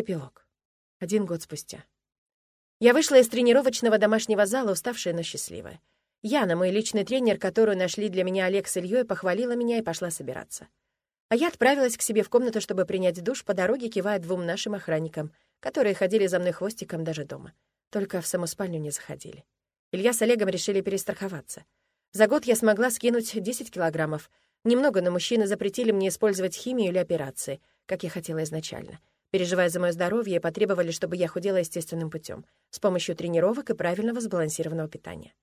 Эпилог. Один год спустя. Я вышла из тренировочного домашнего зала, уставшая, но счастливая. Яна, мой личный тренер, которую нашли для меня Олег с Ильей, похвалила меня и пошла собираться. А я отправилась к себе в комнату, чтобы принять душ, по дороге кивая двум нашим охранникам, которые ходили за мной хвостиком даже дома. Только в саму спальню не заходили. Илья с Олегом решили перестраховаться. За год я смогла скинуть 10 килограммов. Немного, но мужчины запретили мне использовать химию или операции, как я хотела изначально переживая за мое здоровье, потребовали, чтобы я худела естественным путем, с помощью тренировок и правильного сбалансированного питания.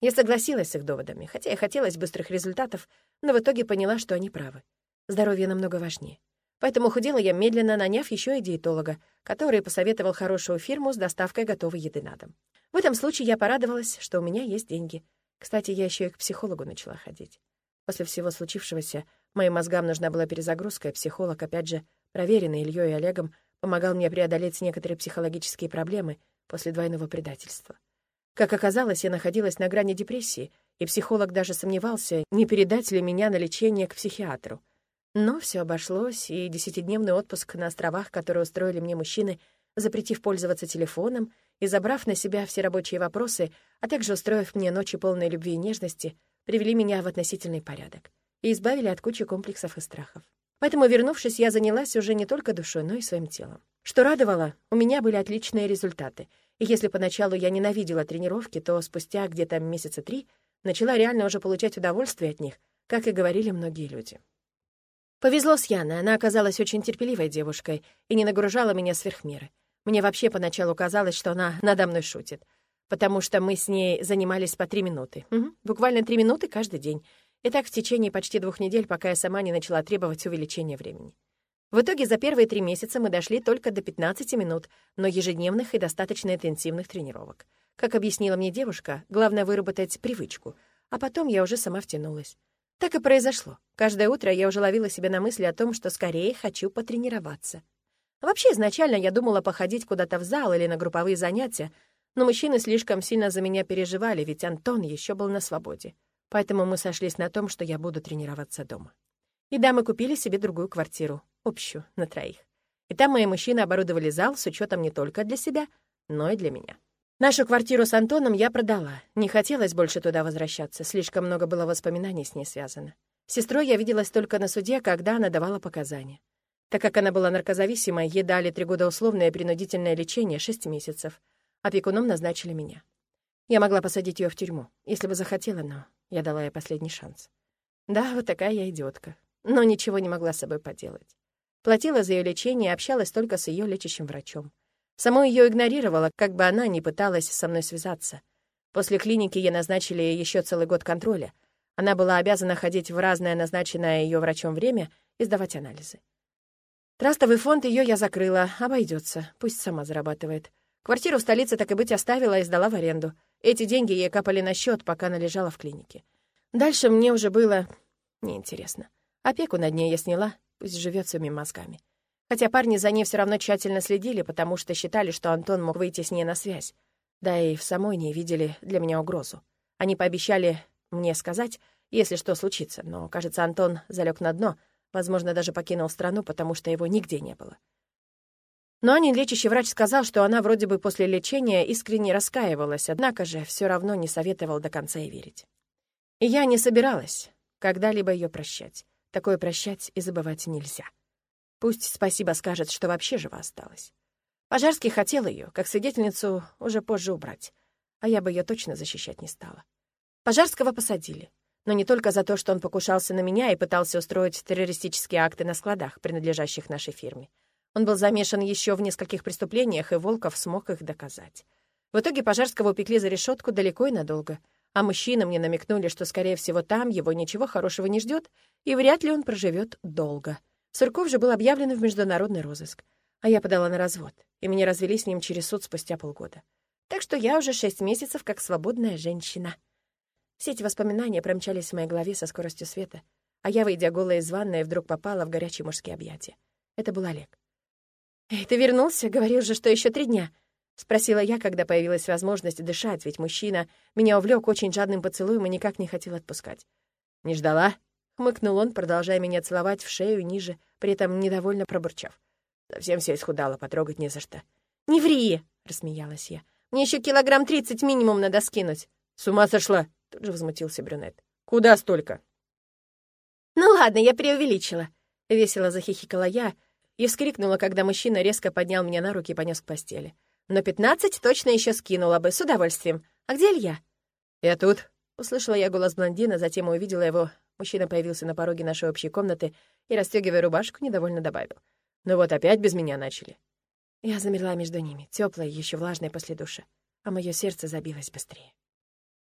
Я согласилась с их доводами, хотя и хотелось быстрых результатов, но в итоге поняла, что они правы. Здоровье намного важнее. Поэтому худела я медленно, наняв еще и диетолога, который посоветовал хорошую фирму с доставкой готовой еды на дом. В этом случае я порадовалась, что у меня есть деньги. Кстати, я еще и к психологу начала ходить. После всего случившегося моим мозгам нужна была перезагрузка, и психолог, опять же, проверенный Ильей и Олегом, помогал мне преодолеть некоторые психологические проблемы после двойного предательства. Как оказалось, я находилась на грани депрессии, и психолог даже сомневался, не передать ли меня на лечение к психиатру. Но все обошлось, и десятидневный отпуск на островах, который устроили мне мужчины, запретив пользоваться телефоном и забрав на себя все рабочие вопросы, а также устроив мне ночи полной любви и нежности, привели меня в относительный порядок и избавили от кучи комплексов и страхов. Поэтому, вернувшись, я занялась уже не только душой, но и своим телом. Что радовало, у меня были отличные результаты. И если поначалу я ненавидела тренировки, то спустя где-то месяца три начала реально уже получать удовольствие от них, как и говорили многие люди. Повезло с Яной, она оказалась очень терпеливой девушкой и не нагружала меня сверх меры. Мне вообще поначалу казалось, что она надо мной шутит, потому что мы с ней занимались по три минуты. Угу, буквально три минуты каждый день. И так в течение почти двух недель, пока я сама не начала требовать увеличения времени. В итоге за первые три месяца мы дошли только до 15 минут, но ежедневных и достаточно интенсивных тренировок. Как объяснила мне девушка, главное выработать привычку, а потом я уже сама втянулась. Так и произошло. Каждое утро я уже ловила себя на мысли о том, что скорее хочу потренироваться. Вообще, изначально я думала походить куда-то в зал или на групповые занятия, но мужчины слишком сильно за меня переживали, ведь Антон еще был на свободе поэтому мы сошлись на том, что я буду тренироваться дома. И да, мы купили себе другую квартиру, общую, на троих. И там мои мужчины оборудовали зал с учетом не только для себя, но и для меня. Нашу квартиру с Антоном я продала. Не хотелось больше туда возвращаться, слишком много было воспоминаний с ней связано. С сестрой я виделась только на суде, когда она давала показания. Так как она была наркозависимой, ей дали три года условное принудительное лечение, шесть месяцев. Опекуном назначили меня. Я могла посадить ее в тюрьму, если бы захотела, но я дала ей последний шанс. Да, вот такая я идиотка. Но ничего не могла с собой поделать. Платила за ее лечение и общалась только с ее лечащим врачом. Саму ее игнорировала, как бы она ни пыталась со мной связаться. После клиники ей назначили еще целый год контроля. Она была обязана ходить в разное назначенное ее врачом время и сдавать анализы. Трастовый фонд ее я закрыла, обойдется, пусть сама зарабатывает. Квартиру в столице так и быть оставила и сдала в аренду. Эти деньги ей капали на счет, пока она лежала в клинике. Дальше мне уже было неинтересно. Опеку над ней я сняла, пусть живет своими мозгами. Хотя парни за ней все равно тщательно следили, потому что считали, что Антон мог выйти с ней на связь. Да и в самой не видели для меня угрозу. Они пообещали мне сказать, если что случится, но, кажется, Антон залег на дно, возможно, даже покинул страну, потому что его нигде не было. Но Анин лечащий врач сказал, что она вроде бы после лечения искренне раскаивалась, однако же все равно не советовал до конца и верить. И я не собиралась когда-либо ее прощать. Такое прощать и забывать нельзя. Пусть спасибо скажет, что вообще жива осталась. Пожарский хотел ее, как свидетельницу, уже позже убрать, а я бы ее точно защищать не стала. Пожарского посадили, но не только за то, что он покушался на меня и пытался устроить террористические акты на складах, принадлежащих нашей фирме. Он был замешан еще в нескольких преступлениях, и Волков смог их доказать. В итоге Пожарского упекли за решетку далеко и надолго, а мужчины мне намекнули, что, скорее всего, там его ничего хорошего не ждет, и вряд ли он проживет долго. Сурков же был объявлен в международный розыск, а я подала на развод, и меня развели с ним через суд спустя полгода. Так что я уже шесть месяцев как свободная женщина. Все эти воспоминания промчались в моей голове со скоростью света, а я, выйдя голая из ванной, вдруг попала в горячие мужские объятия. Это был Олег. «Эй, ты вернулся? Говорил же, что еще три дня». — спросила я, когда появилась возможность дышать, ведь мужчина меня увлек очень жадным поцелуем и никак не хотел отпускать. «Не ждала?» — хмыкнул он, продолжая меня целовать в шею ниже, при этом недовольно пробурчав. Совсем вся исхудала, потрогать не за что. «Не ври!» — рассмеялась я. «Мне еще килограмм тридцать минимум надо скинуть». «С ума сошла!» — тут же возмутился брюнет. «Куда столько?» «Ну ладно, я преувеличила», — весело захихикала я и вскрикнула, когда мужчина резко поднял меня на руки и понес к постели. «Но пятнадцать точно еще скинула бы, с удовольствием. А где Илья?» «Я тут», — услышала я голос блондина, затем увидела его. Мужчина появился на пороге нашей общей комнаты и, расстегивая рубашку, недовольно добавил. «Ну вот опять без меня начали». Я замерла между ними, теплая, еще влажная после душа, а мое сердце забилось быстрее.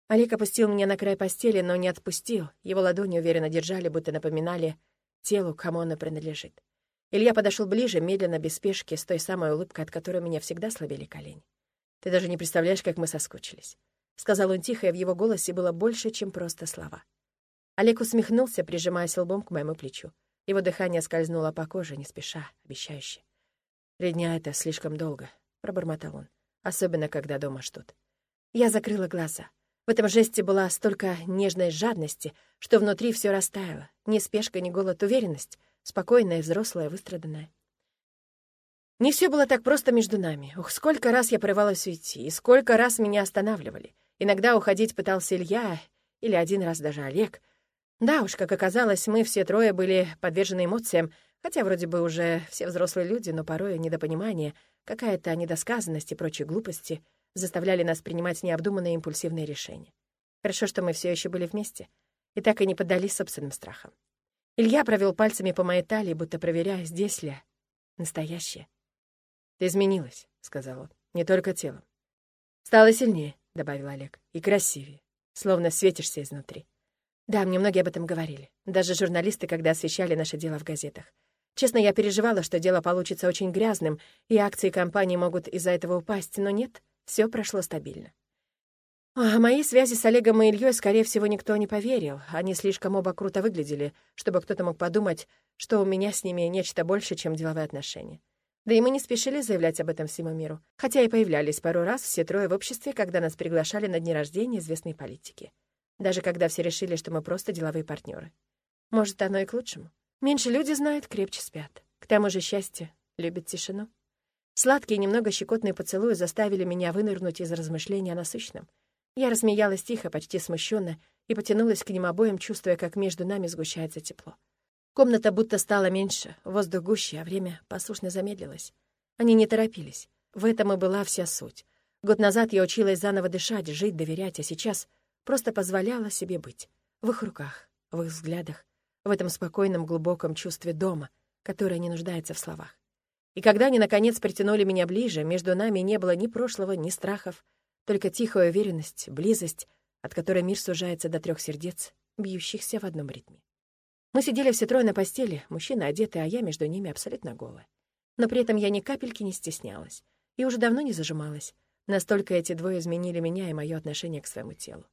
Олег опустил меня на край постели, но не отпустил. Его ладони уверенно держали, будто напоминали телу, кому оно принадлежит. Илья подошел ближе, медленно, без спешки, с той самой улыбкой, от которой меня всегда слабели колени. «Ты даже не представляешь, как мы соскучились», — сказал он тихо, и в его голосе было больше, чем просто слова. Олег усмехнулся, прижимаясь лбом к моему плечу. Его дыхание скользнуло по коже, не спеша, обещающе. «Три дня — это слишком долго», — пробормотал он, особенно когда дома ждут. Я закрыла глаза. В этом жесте была столько нежной жадности, что внутри все растаяло. Ни спешка, ни голод, уверенность. Спокойная, взрослая, выстраданная. Не все было так просто между нами. Ух, сколько раз я порывалась уйти, и сколько раз меня останавливали. Иногда уходить пытался Илья, или один раз даже Олег. Да уж, как оказалось, мы все трое были подвержены эмоциям, хотя вроде бы уже все взрослые люди, но порой недопонимание, какая-то недосказанность и прочие глупости — заставляли нас принимать необдуманные импульсивные решения. Хорошо, что мы все еще были вместе и так и не поддались собственным страхам. Илья провел пальцами по моей талии, будто проверяя, здесь ли настоящее. «Ты изменилась», — сказал он, — «не только телом». «Стала сильнее», — добавил Олег, — «и красивее, словно светишься изнутри». Да, мне многие об этом говорили. Даже журналисты, когда освещали наше дело в газетах. Честно, я переживала, что дело получится очень грязным, и акции компании могут из-за этого упасть, но нет. Все прошло стабильно. О моей связи с Олегом и Ильей, скорее всего, никто не поверил. Они слишком оба круто выглядели, чтобы кто-то мог подумать, что у меня с ними нечто больше, чем деловые отношения. Да и мы не спешили заявлять об этом всему миру, хотя и появлялись пару раз все трое в обществе, когда нас приглашали на дни рождения известной политики. Даже когда все решили, что мы просто деловые партнеры. Может, оно и к лучшему. Меньше люди знают, крепче спят. К тому же счастье любит тишину. Сладкие, немного щекотные поцелуи заставили меня вынырнуть из размышления о насущном. Я рассмеялась тихо, почти смущенно, и потянулась к ним обоим, чувствуя, как между нами сгущается тепло. Комната будто стала меньше, воздух гуще, а время послушно замедлилось. Они не торопились. В этом и была вся суть. Год назад я училась заново дышать, жить, доверять, а сейчас просто позволяла себе быть. В их руках, в их взглядах, в этом спокойном, глубоком чувстве дома, которое не нуждается в словах. И когда они, наконец, притянули меня ближе, между нами не было ни прошлого, ни страхов, только тихая уверенность, близость, от которой мир сужается до трех сердец, бьющихся в одном ритме. Мы сидели все трое на постели, мужчина одетый, а я между ними абсолютно голая. Но при этом я ни капельки не стеснялась и уже давно не зажималась. Настолько эти двое изменили меня и мое отношение к своему телу.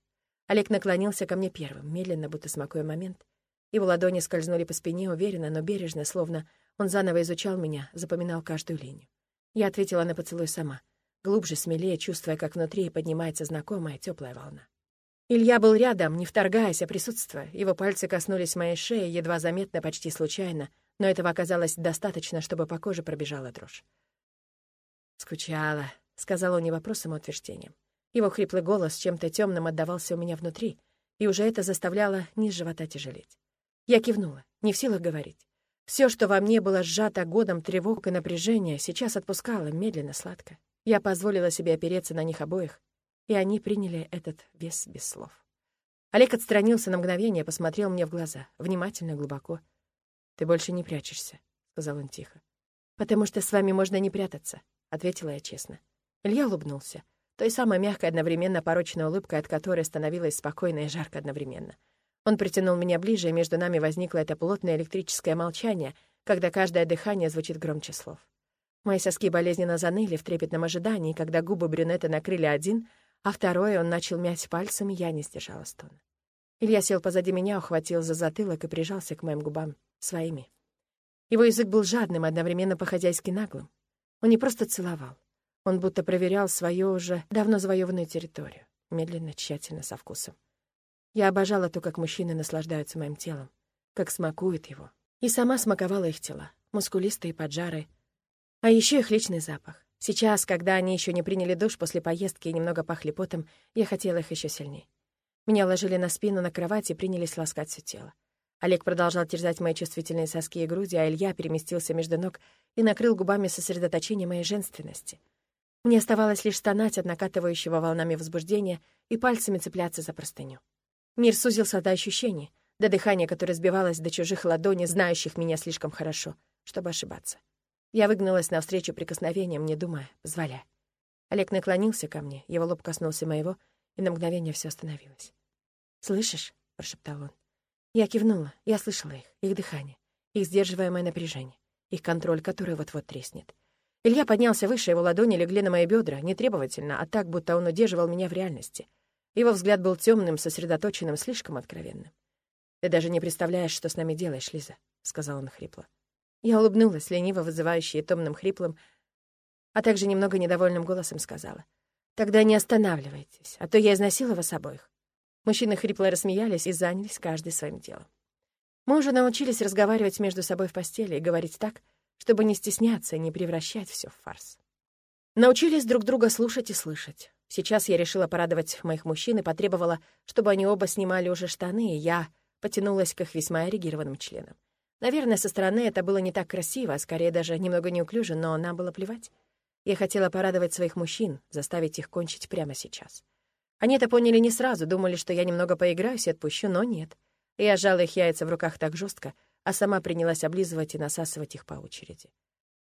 Олег наклонился ко мне первым, медленно, будто смакуя момент. Его ладони скользнули по спине уверенно, но бережно, словно он заново изучал меня, запоминал каждую линию. Я ответила на поцелуй сама, глубже, смелее, чувствуя, как внутри поднимается знакомая теплая волна. Илья был рядом, не вторгаясь, а присутствуя. Его пальцы коснулись моей шеи, едва заметно, почти случайно, но этого оказалось достаточно, чтобы по коже пробежала дрожь. «Скучала», — сказал он не вопросом, а утверждением. Его хриплый голос чем-то темным отдавался у меня внутри, и уже это заставляло низ живота тяжелеть. Я кивнула, не в силах говорить. Все, что во мне было сжато годом тревог и напряжения, сейчас отпускало медленно, сладко. Я позволила себе опереться на них обоих, и они приняли этот вес без слов. Олег отстранился на мгновение, посмотрел мне в глаза, внимательно, глубоко. «Ты больше не прячешься», — сказал он тихо. «Потому что с вами можно не прятаться», — ответила я честно. Илья улыбнулся, той самой мягкой одновременно порочной улыбкой, от которой становилось спокойно и жарко одновременно. Он притянул меня ближе, и между нами возникло это плотное электрическое молчание, когда каждое дыхание звучит громче слов. Мои соски болезненно заныли в трепетном ожидании, когда губы брюнета накрыли один, а второе он начал мять пальцами, я не сдержала стона. Илья сел позади меня, ухватил за затылок и прижался к моим губам своими. Его язык был жадным, одновременно по-хозяйски наглым. Он не просто целовал. Он будто проверял свою уже давно завоеванную территорию. Медленно, тщательно, со вкусом. Я обожала то, как мужчины наслаждаются моим телом, как смакуют его. И сама смаковала их тела, мускулистые, поджарые. А еще их личный запах. Сейчас, когда они еще не приняли душ после поездки и немного пахли потом, я хотела их еще сильнее. Меня ложили на спину на кровати и принялись ласкать все тело. Олег продолжал терзать мои чувствительные соски и груди, а Илья переместился между ног и накрыл губами сосредоточение моей женственности. Мне оставалось лишь стонать от накатывающего волнами возбуждения и пальцами цепляться за простыню. Мир сузился до ощущений, до дыхания, которое сбивалось до чужих ладоней, знающих меня слишком хорошо, чтобы ошибаться. Я выгнулась навстречу прикосновениям, не думая, позволяя. Олег наклонился ко мне, его лоб коснулся моего, и на мгновение все остановилось. «Слышишь?» — прошептал он. Я кивнула, я слышала их, их дыхание, их сдерживаемое напряжение, их контроль, который вот-вот треснет. Илья поднялся выше, его ладони легли на мои бедра, не требовательно, а так, будто он удерживал меня в реальности. Его взгляд был темным, сосредоточенным, слишком откровенным. «Ты даже не представляешь, что с нами делаешь, Лиза», — сказал он хрипло. Я улыбнулась, лениво вызывающей томным хриплым, а также немного недовольным голосом сказала. «Тогда не останавливайтесь, а то я изнасилую вас обоих». Мужчины хрипло рассмеялись и занялись каждый своим делом. Мы уже научились разговаривать между собой в постели и говорить так, чтобы не стесняться и не превращать все в фарс. Научились друг друга слушать и слышать. Сейчас я решила порадовать моих мужчин и потребовала, чтобы они оба снимали уже штаны, и я потянулась к их весьма эрегированным членам. Наверное, со стороны это было не так красиво, а скорее даже немного неуклюже, но нам было плевать. Я хотела порадовать своих мужчин, заставить их кончить прямо сейчас. Они это поняли не сразу, думали, что я немного поиграюсь и отпущу, но нет. Я сжала их яйца в руках так жестко, а сама принялась облизывать и насасывать их по очереди.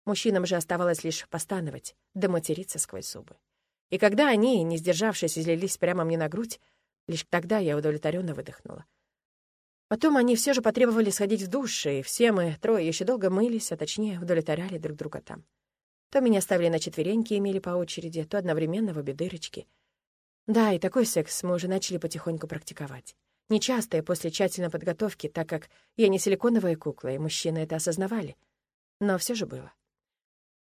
Мужчинам же оставалось лишь постановать, да материться сквозь зубы. И когда они, не сдержавшись, излились прямо мне на грудь, лишь тогда я удовлетворенно выдохнула. Потом они все же потребовали сходить в душ, и все мы, трое, еще долго мылись, а точнее удовлетворяли друг друга там. То меня ставили на четвереньки и имели по очереди, то одновременно в обе дырочки. Да, и такой секс мы уже начали потихоньку практиковать. Нечасто и после тщательной подготовки, так как я не силиконовая кукла, и мужчины это осознавали. Но все же было.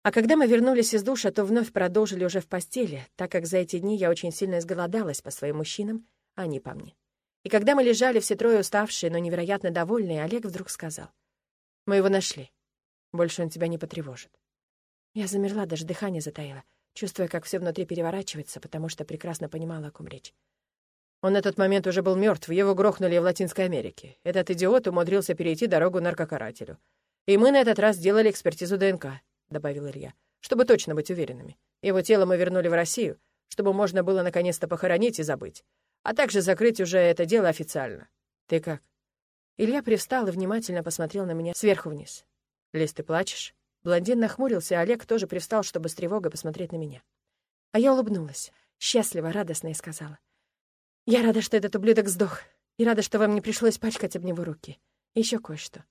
А когда мы вернулись из душа, то вновь продолжили уже в постели, так как за эти дни я очень сильно изголодалась по своим мужчинам, а не по мне. И когда мы лежали все трое уставшие, но невероятно довольные, Олег вдруг сказал. «Мы его нашли. Больше он тебя не потревожит». Я замерла, даже дыхание затаило, чувствуя, как все внутри переворачивается, потому что прекрасно понимала, о ком речь. Он на тот момент уже был мертв, его грохнули в Латинской Америке. Этот идиот умудрился перейти дорогу наркокарателю. И мы на этот раз сделали экспертизу ДНК, — добавил Илья, — чтобы точно быть уверенными. Его тело мы вернули в Россию, чтобы можно было наконец-то похоронить и забыть а также закрыть уже это дело официально. Ты как?» Илья привстал и внимательно посмотрел на меня сверху вниз. «Лиз, ты плачешь?» Блондин нахмурился, а Олег тоже привстал, чтобы с тревогой посмотреть на меня. А я улыбнулась, счастливо, радостно и сказала. «Я рада, что этот ублюдок сдох, и рада, что вам не пришлось пачкать об него руки. Еще кое-что.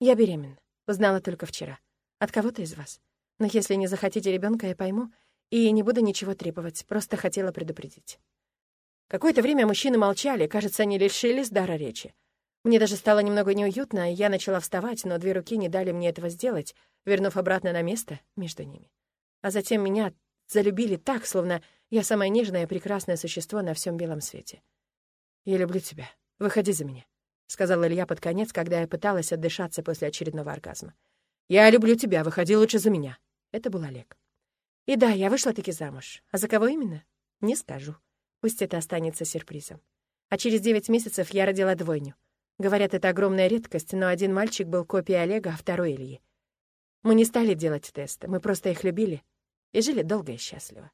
Я беременна, узнала только вчера. От кого-то из вас. Но если не захотите ребенка, я пойму, и не буду ничего требовать, просто хотела предупредить». Какое-то время мужчины молчали, кажется, они лишились дара речи. Мне даже стало немного неуютно, и я начала вставать, но две руки не дали мне этого сделать, вернув обратно на место между ними. А затем меня залюбили так, словно я самое нежное и прекрасное существо на всем белом свете. «Я люблю тебя. Выходи за меня», — сказал Илья под конец, когда я пыталась отдышаться после очередного оргазма. «Я люблю тебя. Выходи лучше за меня». Это был Олег. И да, я вышла-таки замуж. А за кого именно? Не скажу. Пусть это останется сюрпризом. А через девять месяцев я родила двойню. Говорят, это огромная редкость, но один мальчик был копией Олега, а второй — Ильи. Мы не стали делать тесты, мы просто их любили и жили долго и счастливо.